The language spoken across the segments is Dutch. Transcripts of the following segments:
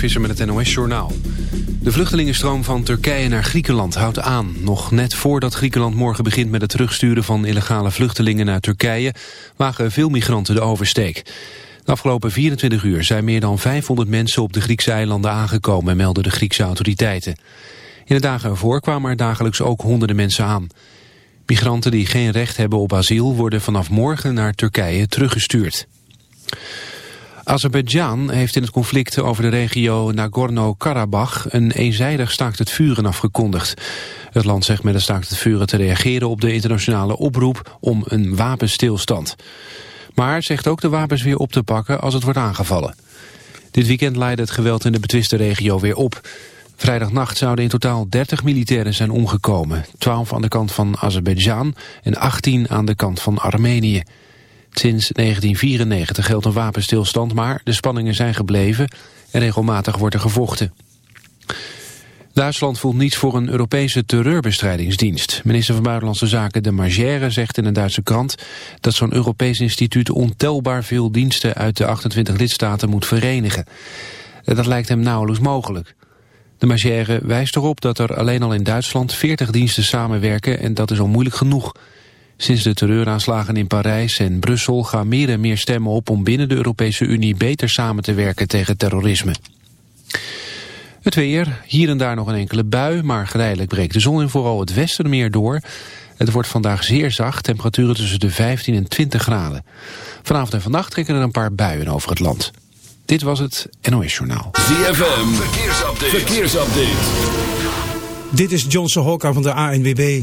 Visser met het NOS-journaal. De vluchtelingenstroom van Turkije naar Griekenland houdt aan. Nog net voordat Griekenland morgen begint met het terugsturen van illegale vluchtelingen naar Turkije... wagen veel migranten de oversteek. De afgelopen 24 uur zijn meer dan 500 mensen op de Griekse eilanden aangekomen... melden de Griekse autoriteiten. In de dagen ervoor kwamen er dagelijks ook honderden mensen aan. Migranten die geen recht hebben op asiel worden vanaf morgen naar Turkije teruggestuurd. Azerbeidzjan heeft in het conflict over de regio Nagorno-Karabakh een eenzijdig staakt het vuren afgekondigd. Het land zegt met een staakt het vuren te reageren op de internationale oproep om een wapenstilstand. Maar zegt ook de wapens weer op te pakken als het wordt aangevallen. Dit weekend leidde het geweld in de betwiste regio weer op. Vrijdagnacht zouden in totaal 30 militairen zijn omgekomen. 12 aan de kant van Azerbeidzjan en 18 aan de kant van Armenië. Sinds 1994 geldt een wapenstilstand, maar de spanningen zijn gebleven en regelmatig wordt er gevochten. Duitsland voelt niets voor een Europese terreurbestrijdingsdienst. Minister van Buitenlandse Zaken de Margère zegt in een Duitse krant... dat zo'n Europees instituut ontelbaar veel diensten uit de 28 lidstaten moet verenigen. Dat lijkt hem nauwelijks mogelijk. De Margère wijst erop dat er alleen al in Duitsland 40 diensten samenwerken... en dat is al moeilijk genoeg. Sinds de terreuraanslagen in Parijs en Brussel gaan meer en meer stemmen op om binnen de Europese Unie beter samen te werken tegen terrorisme. Het weer, hier en daar nog een enkele bui, maar geleidelijk breekt de zon in vooral het westen meer door. Het wordt vandaag zeer zacht, temperaturen tussen de 15 en 20 graden. Vanavond en vannacht trekken er een paar buien over het land. Dit was het NOS Journaal. ZFM, verkeersupdate. verkeersupdate. Dit is Johnson Hokka van de ANWB.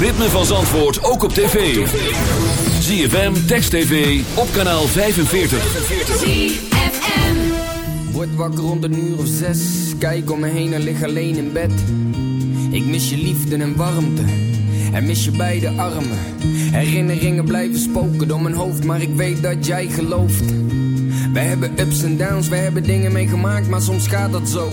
Ritme van Zandvoort ook op tv. ZFM, Text TV, op kanaal 45. Word wakker rond een uur of zes. Kijk om me heen en lig alleen in bed. Ik mis je liefde en warmte. En mis je beide armen. Herinneringen blijven spoken door mijn hoofd, maar ik weet dat jij gelooft. We hebben ups en downs, we hebben dingen meegemaakt, maar soms gaat dat zo.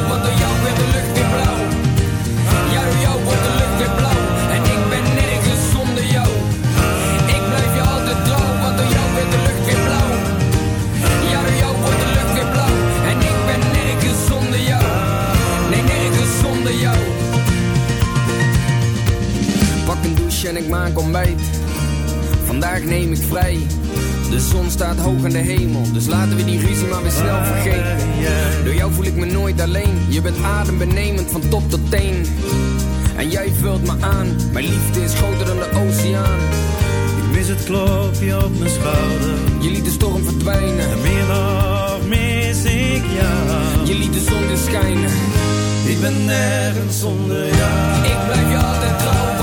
neem ik vrij. De zon staat hoog in de hemel, dus laten we die ruzie maar weer snel vergeten. Door jou voel ik me nooit alleen. Je bent adembenemend van top tot teen. En jij vult me aan. Mijn liefde is groter dan de oceaan. Ik mis het klopje op mijn schouder. Je liet de storm verdwijnen. En meer nog mis ik jou. Je liet de zon weer schijnen. Ik ben nergens zonder jou. Ik blijf je altijd trouw,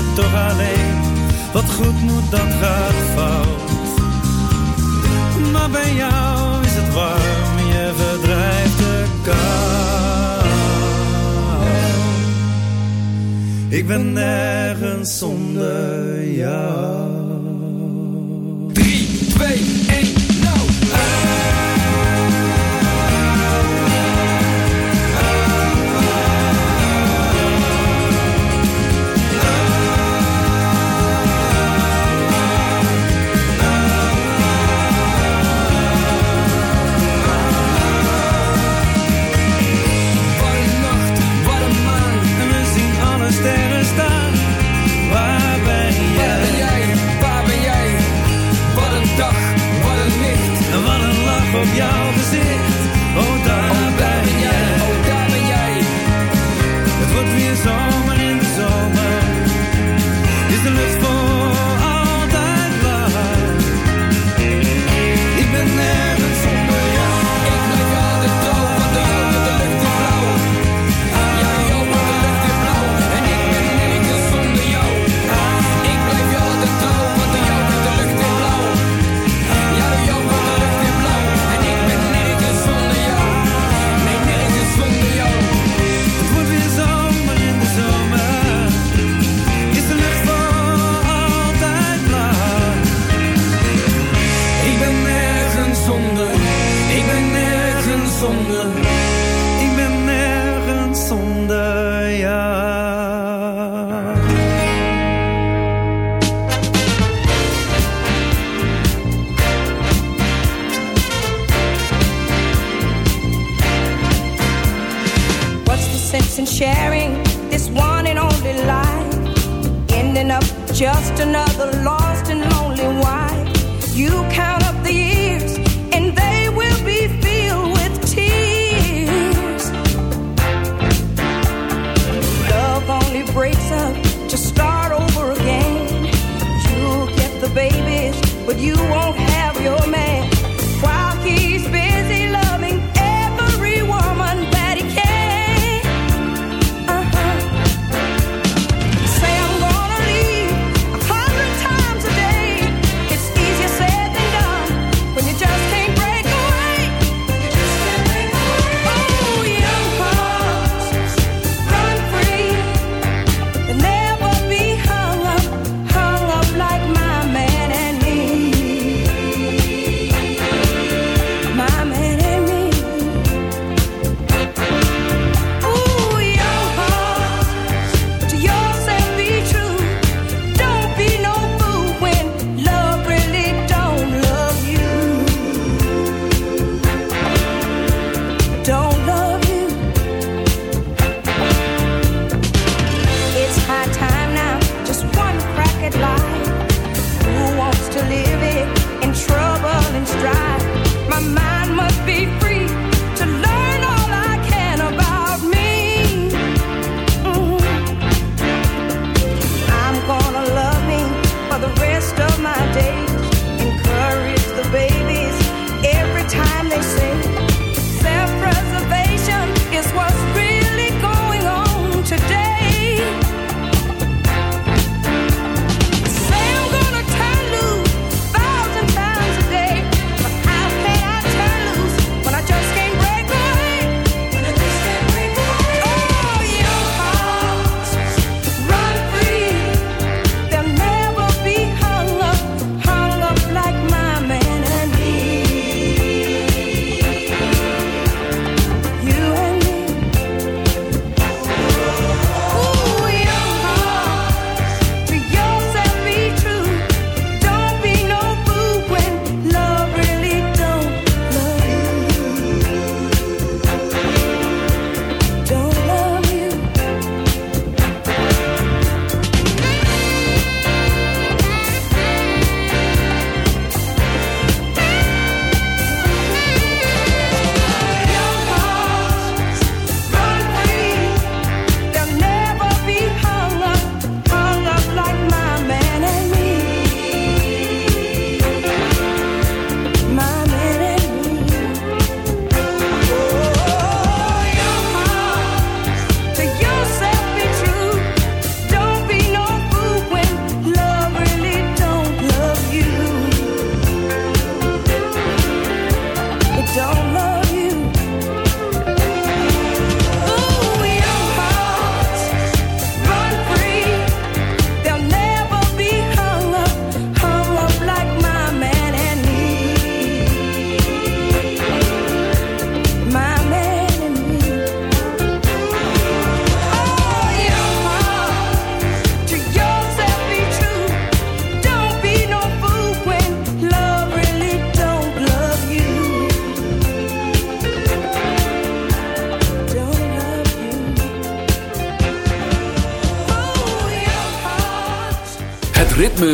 mensen toch alleen. Wat goed moet, dat gaat fout. Maar bij jou is het warm, je verdrijft de kou. Ik ben nergens zonder jou. 3, 2,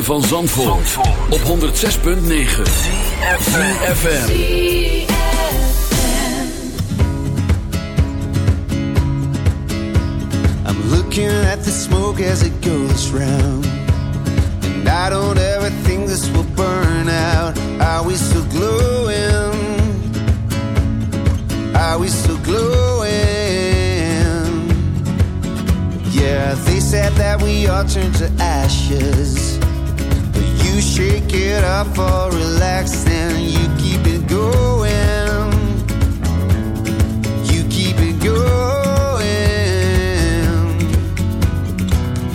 van Zandvoort, op 106.9 CFFM I'm looking at the smoke as it goes round. And I don't ever think this will burn out. Are we still glowing? Are we still glowing? Yeah, they said that we all turn to ashes. It up or relax and you keep it going. You keep it going.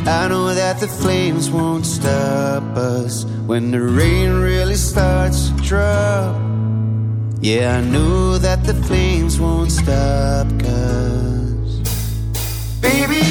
I know that the flames won't stop us when the rain really starts to drop. Yeah, I know that the flames won't stop us. Baby,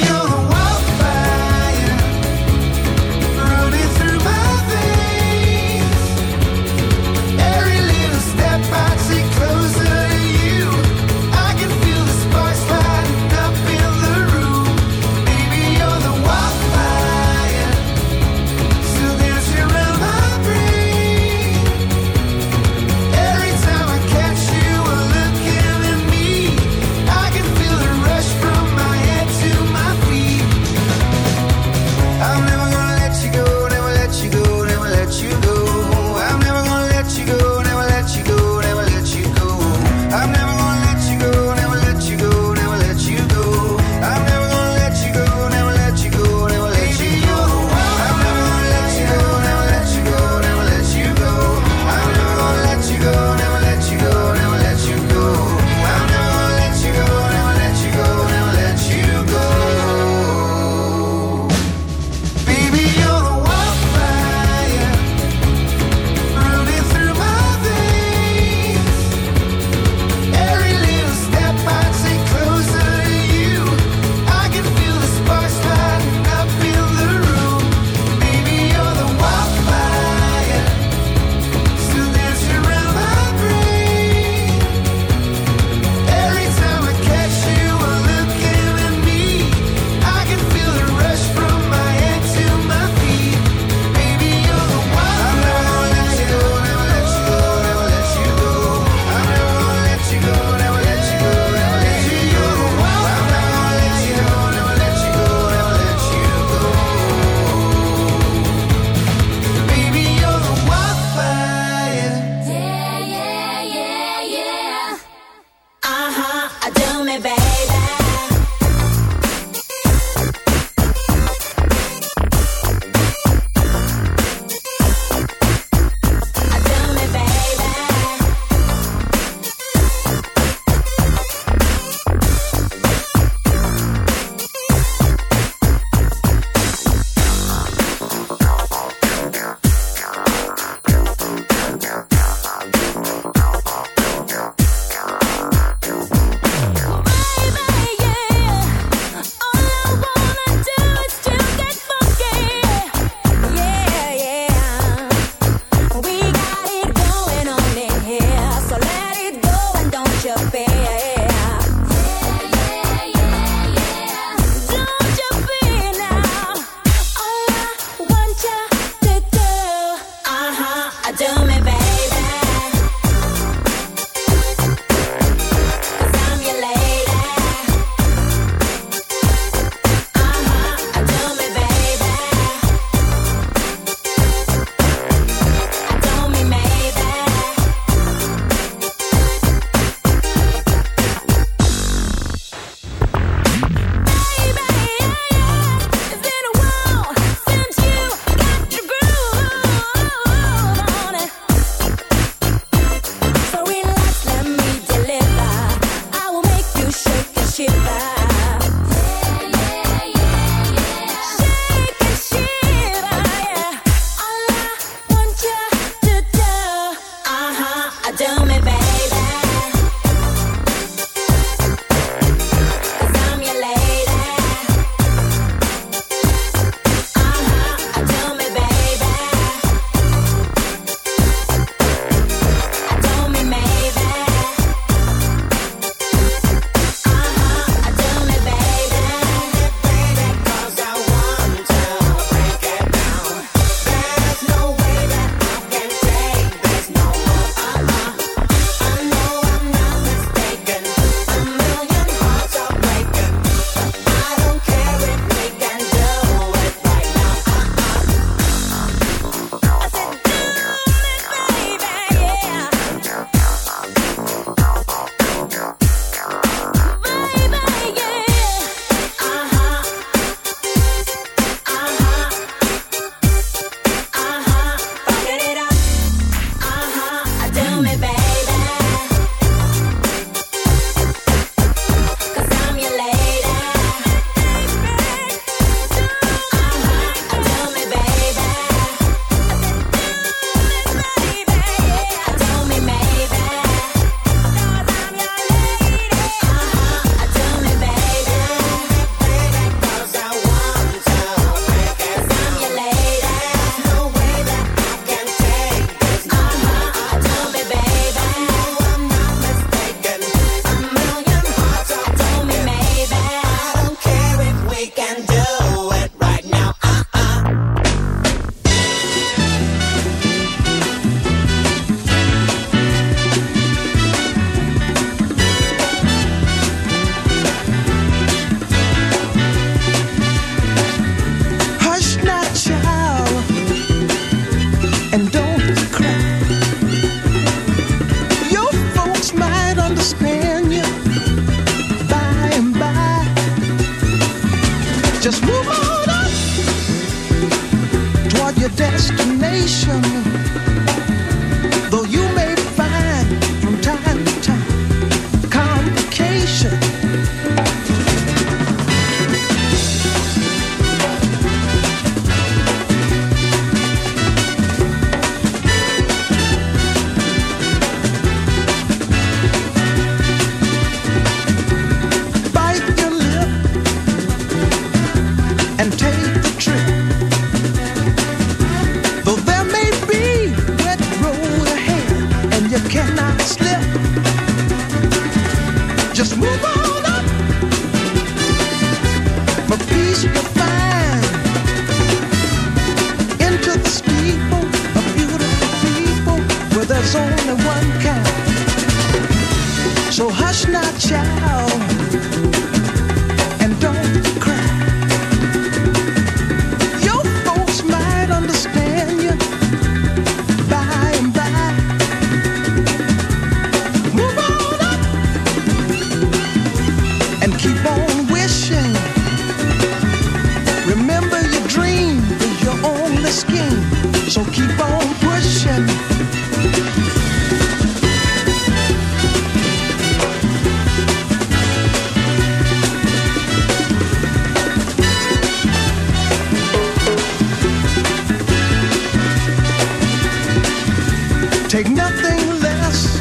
Take nothing less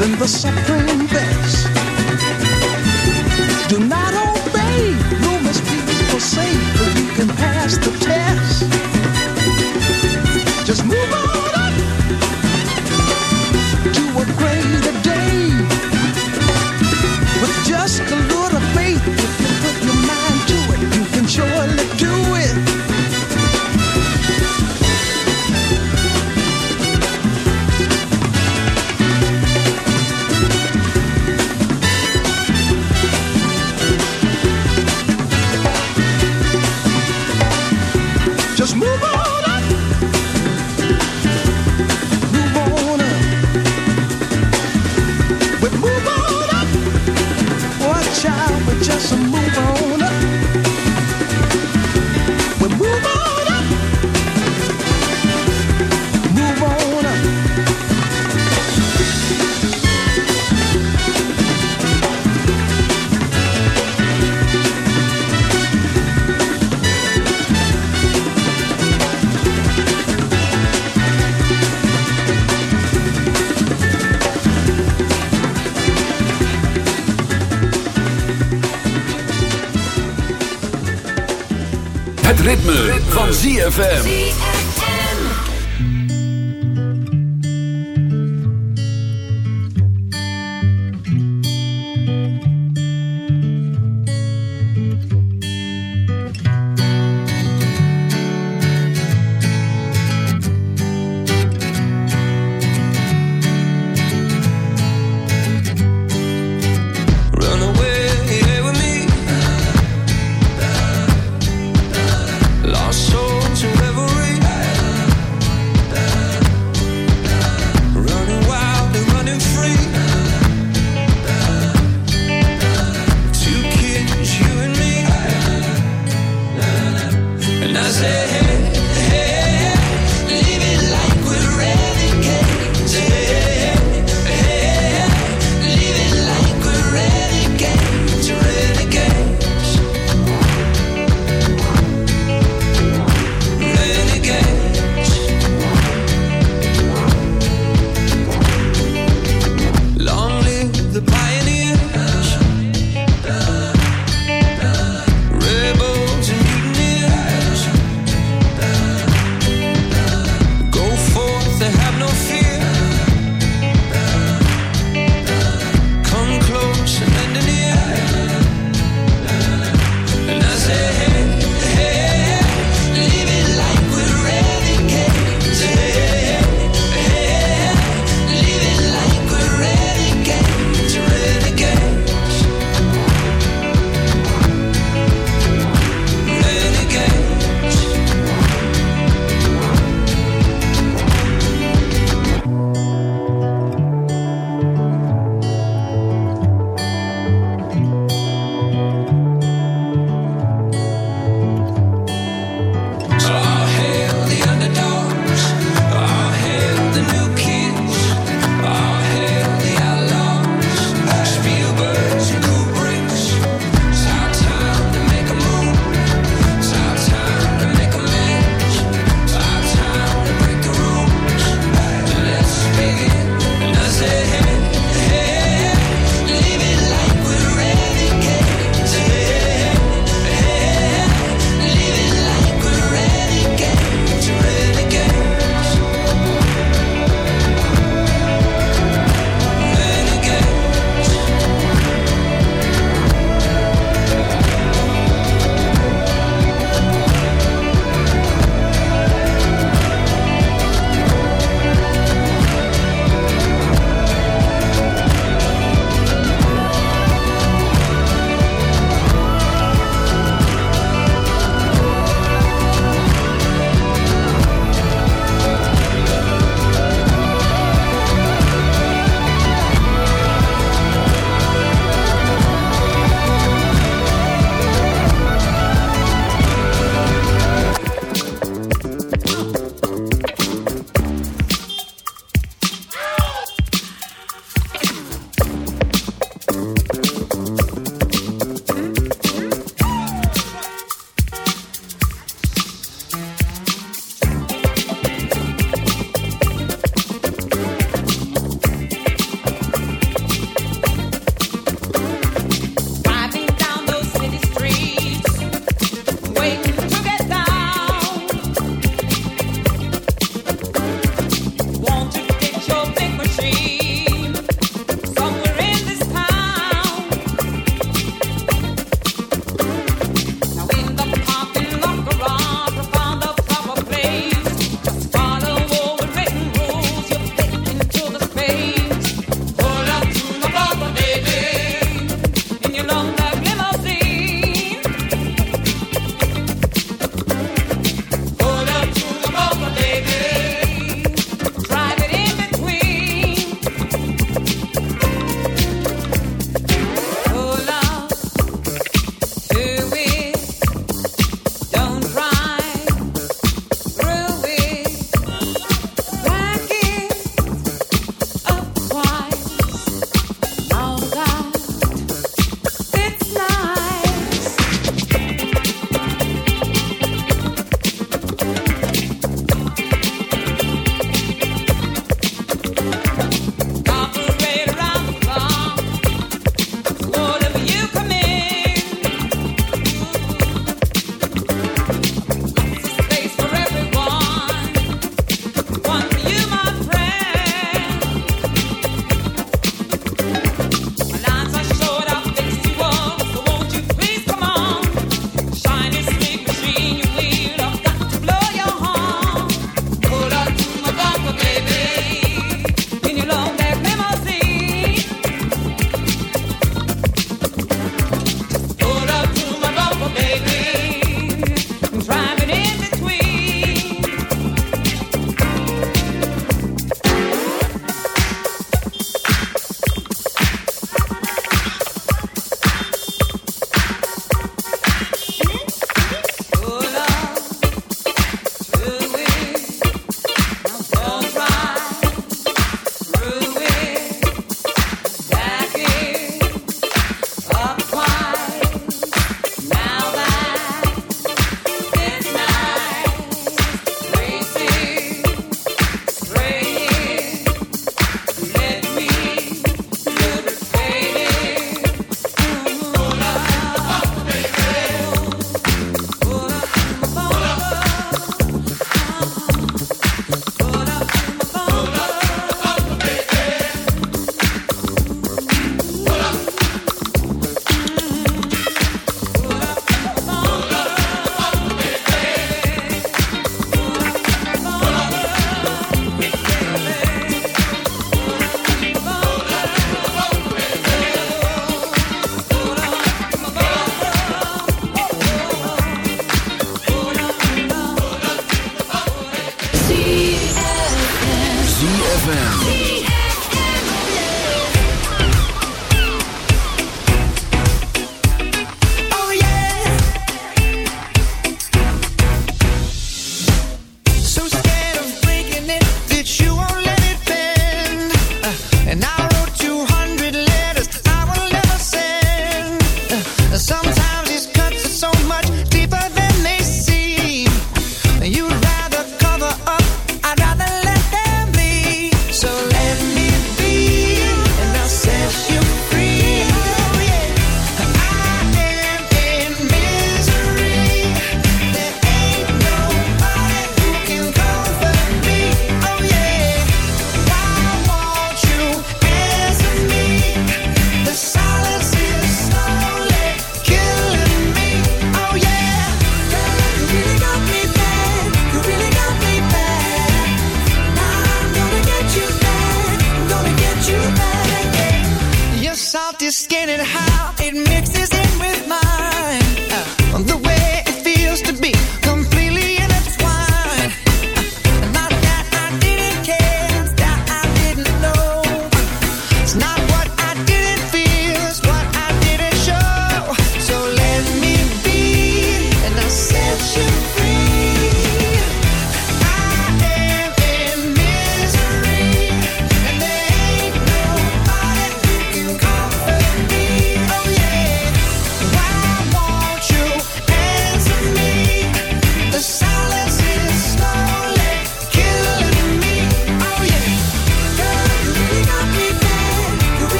than the supreme ZFM.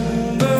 remember